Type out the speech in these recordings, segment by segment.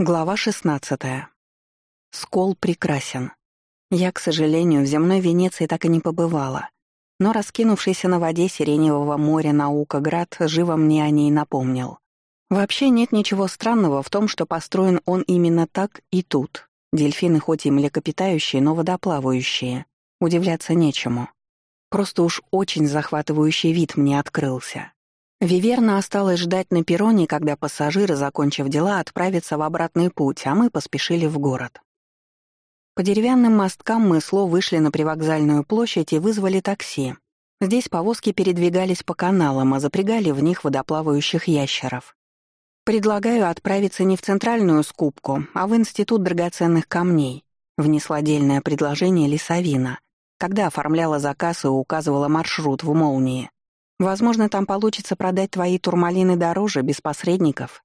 Глава 16. Скол прекрасен. Я, к сожалению, в земной Венеции так и не побывала, но раскинувшийся на воде сиреневого моря Наукоград живо мне о ней напомнил. Вообще нет ничего странного в том, что построен он именно так и тут. Дельфины хоть и млекопитающие, но водоплавающие. Удивляться нечему. Просто уж очень захватывающий вид мне открылся. Виверна осталась ждать на перроне, когда пассажиры, закончив дела, отправятся в обратный путь, а мы поспешили в город. По деревянным мосткам мы сло вышли на привокзальную площадь и вызвали такси. Здесь повозки передвигались по каналам, а запрягали в них водоплавающих ящеров. «Предлагаю отправиться не в центральную скупку, а в Институт драгоценных камней», внесла отдельное предложение Лисовина, когда оформляла заказ и указывала маршрут в молнии. Возможно, там получится продать твои турмалины дороже, без посредников.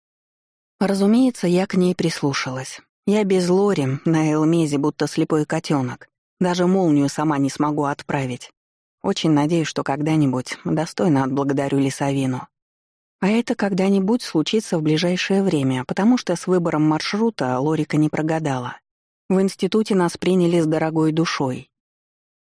Разумеется, я к ней прислушалась. Я без Лори, на Элмезе, будто слепой котенок. Даже молнию сама не смогу отправить. Очень надеюсь, что когда-нибудь достойно отблагодарю Лисовину. А это когда-нибудь случится в ближайшее время, потому что с выбором маршрута Лорика не прогадала. В институте нас приняли с дорогой душой.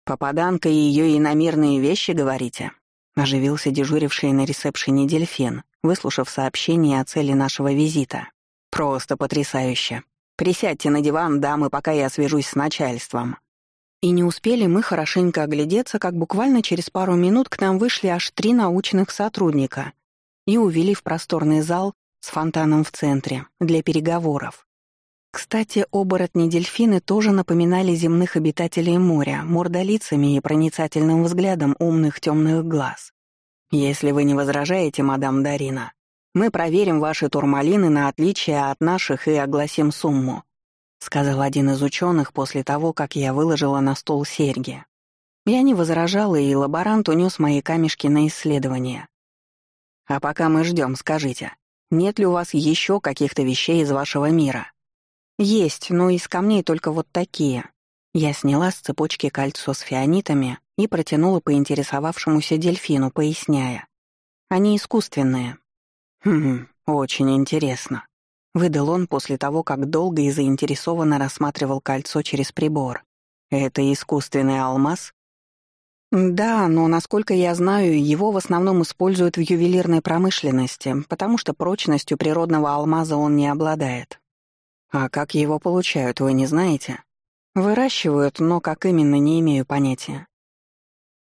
«Попаданка и ее иномирные вещи, говорите?» Оживился дежуривший на ресепшене дельфин, выслушав сообщение о цели нашего визита. «Просто потрясающе. Присядьте на диван, дамы, пока я свяжусь с начальством». И не успели мы хорошенько оглядеться, как буквально через пару минут к нам вышли аж три научных сотрудника и увели в просторный зал с фонтаном в центре для переговоров. Кстати, оборотни-дельфины тоже напоминали земных обитателей моря, мордолицами и проницательным взглядом умных темных глаз. «Если вы не возражаете, мадам Дарина, мы проверим ваши турмалины на отличие от наших и огласим сумму», сказал один из ученых после того, как я выложила на стол серьги. Я не возражала, и лаборант унес мои камешки на исследование. «А пока мы ждем, скажите, нет ли у вас еще каких-то вещей из вашего мира?» «Есть, но из камней только вот такие». Я сняла с цепочки кольцо с фианитами и протянула поинтересовавшемуся дельфину, поясняя. «Они искусственные». «Хм, очень интересно», — выдал он после того, как долго и заинтересованно рассматривал кольцо через прибор. «Это искусственный алмаз?» «Да, но, насколько я знаю, его в основном используют в ювелирной промышленности, потому что прочностью природного алмаза он не обладает. А как его получают, вы не знаете? Выращивают, но как именно, не имею понятия.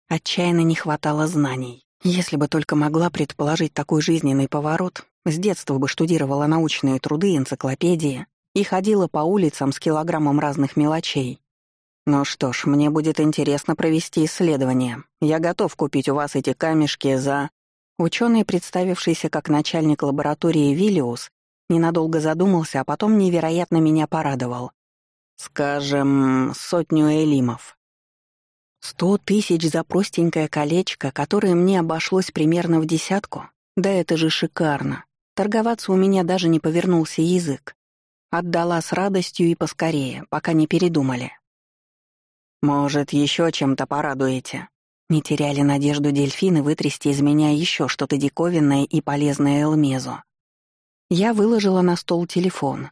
Отчаянно не хватало знаний. Если бы только могла предположить такой жизненный поворот, с детства бы штудировала научные труды, энциклопедии и ходила по улицам с килограммом разных мелочей. Ну что ж, мне будет интересно провести исследование. Я готов купить у вас эти камешки за... Ученый, представившийся как начальник лаборатории Виллиус, Ненадолго задумался, а потом невероятно меня порадовал. Скажем, сотню элимов. Сто тысяч за простенькое колечко, которое мне обошлось примерно в десятку? Да это же шикарно. Торговаться у меня даже не повернулся язык. Отдала с радостью и поскорее, пока не передумали. «Может, еще чем-то порадуете?» Не теряли надежду дельфины вытрясти из меня еще что-то диковинное и полезное Элмезу. Я выложила на стол телефон.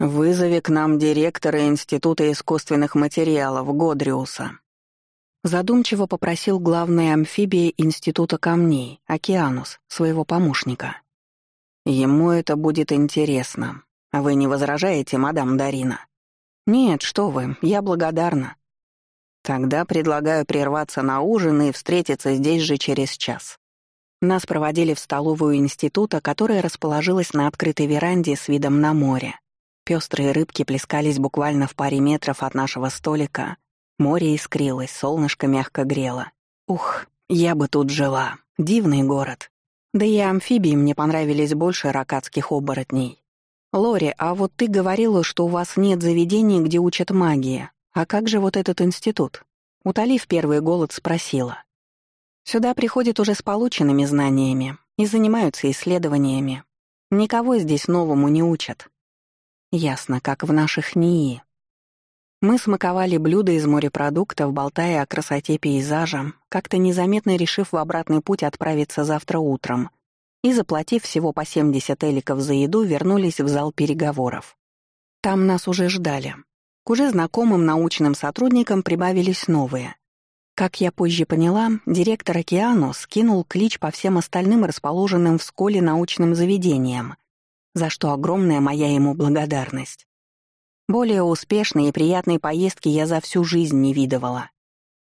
«Вызови к нам директора Института искусственных материалов Годриуса». Задумчиво попросил главный амфибия Института камней, Океанус, своего помощника. «Ему это будет интересно. Вы не возражаете, мадам Дарина?» «Нет, что вы, я благодарна». «Тогда предлагаю прерваться на ужин и встретиться здесь же через час». Нас проводили в столовую института, которая расположилась на открытой веранде с видом на море. Пёстрые рыбки плескались буквально в паре метров от нашего столика. Море искрилось, солнышко мягко грело. Ух, я бы тут жила. Дивный город. Да и амфибии мне понравились больше ракатских оборотней. «Лори, а вот ты говорила, что у вас нет заведений, где учат магии. А как же вот этот институт?» Утолив первый голод, спросила. Сюда приходят уже с полученными знаниями и занимаются исследованиями. Никого здесь новому не учат. Ясно, как в наших НИИ. Мы смаковали блюда из морепродуктов, болтая о красоте пейзажа, как-то незаметно решив в обратный путь отправиться завтра утром, и, заплатив всего по 70 эликов за еду, вернулись в зал переговоров. Там нас уже ждали. К уже знакомым научным сотрудникам прибавились новые. Как я позже поняла, директор Океану скинул клич по всем остальным расположенным в школе научным заведениям, за что огромная моя ему благодарность. Более успешной и приятной поездки я за всю жизнь не видывала.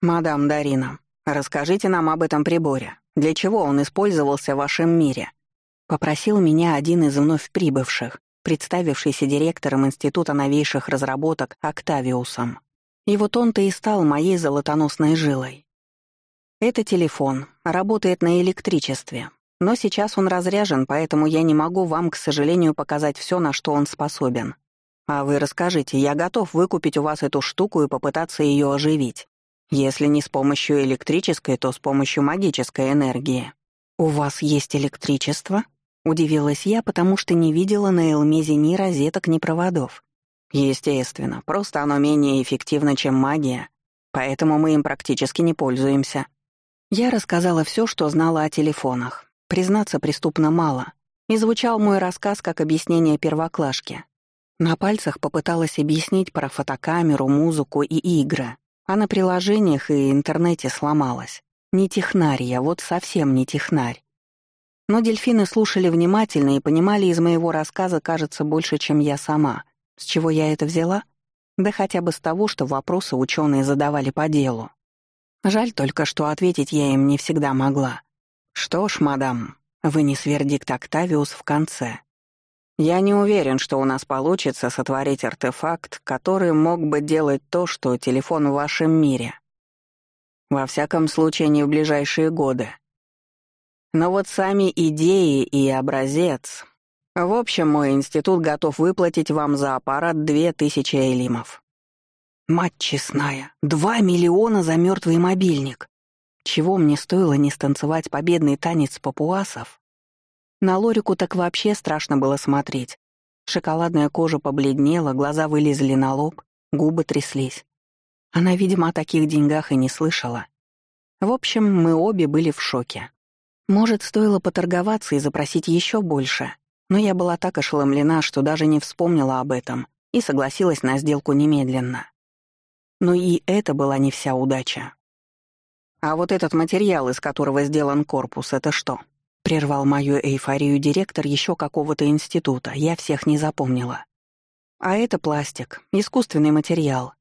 «Мадам Дарина, расскажите нам об этом приборе. Для чего он использовался в вашем мире?» — попросил меня один из вновь прибывших представившийся директором Института новейших разработок Октавиусом. И вот он-то и стал моей золотоносной жилой. Это телефон, работает на электричестве. Но сейчас он разряжен, поэтому я не могу вам, к сожалению, показать все, на что он способен. А вы расскажите, я готов выкупить у вас эту штуку и попытаться ее оживить. Если не с помощью электрической, то с помощью магической энергии. У вас есть электричество? Удивилась я, потому что не видела на Элмезе ни розеток, ни проводов. Естественно, просто оно менее эффективно, чем магия, поэтому мы им практически не пользуемся. Я рассказала все, что знала о телефонах. Признаться, преступно мало. И звучал мой рассказ как объяснение первоклашки. На пальцах попыталась объяснить про фотокамеру, музыку и игры, а на приложениях и интернете сломалась. Не технарь я, вот совсем не технарь. Но дельфины слушали внимательно и понимали из моего рассказа, кажется, больше, чем я сама. С чего я это взяла? Да хотя бы с того, что вопросы ученые задавали по делу. Жаль только, что ответить я им не всегда могла. «Что ж, мадам», — вынес вердикт Октавиус в конце. «Я не уверен, что у нас получится сотворить артефакт, который мог бы делать то, что телефон в вашем мире. Во всяком случае, не в ближайшие годы. Но вот сами идеи и образец... В общем, мой институт готов выплатить вам за аппарат две тысячи элимов. Мать честная, два миллиона за мертвый мобильник. Чего мне стоило не станцевать победный танец папуасов? На Лорику так вообще страшно было смотреть. Шоколадная кожа побледнела, глаза вылезли на лоб, губы тряслись. Она, видимо, о таких деньгах и не слышала. В общем, мы обе были в шоке. Может, стоило поторговаться и запросить еще больше, но я была так ошеломлена, что даже не вспомнила об этом и согласилась на сделку немедленно. Но и это была не вся удача. «А вот этот материал, из которого сделан корпус, это что?» Прервал мою эйфорию директор еще какого-то института, я всех не запомнила. «А это пластик, искусственный материал.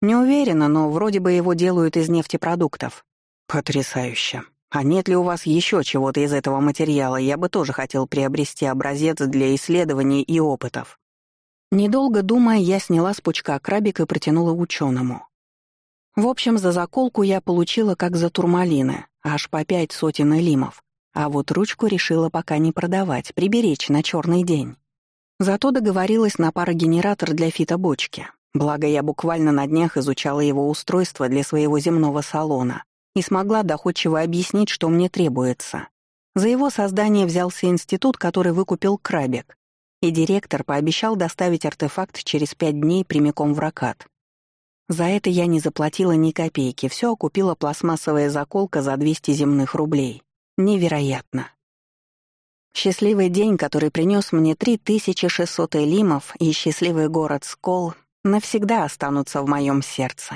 Не уверена, но вроде бы его делают из нефтепродуктов». «Потрясающе», а нет ли у вас еще чего-то из этого материала? Я бы тоже хотел приобрести образец для исследований и опытов. Недолго думая, я сняла с пучка крабик и протянула ученому. В общем, за заколку я получила как за турмалины, аж по пять сотен элимов. А вот ручку решила пока не продавать, приберечь на черный день. Зато договорилась на парогенератор для фитобочки. Благо, я буквально на днях изучала его устройство для своего земного салона и смогла доходчиво объяснить, что мне требуется. За его создание взялся институт, который выкупил Крабик, и директор пообещал доставить артефакт через пять дней прямиком в Ракат. За это я не заплатила ни копейки, все окупила пластмассовая заколка за 200 земных рублей. Невероятно. Счастливый день, который принес мне 3600 элимов и счастливый город Скол, навсегда останутся в моем сердце.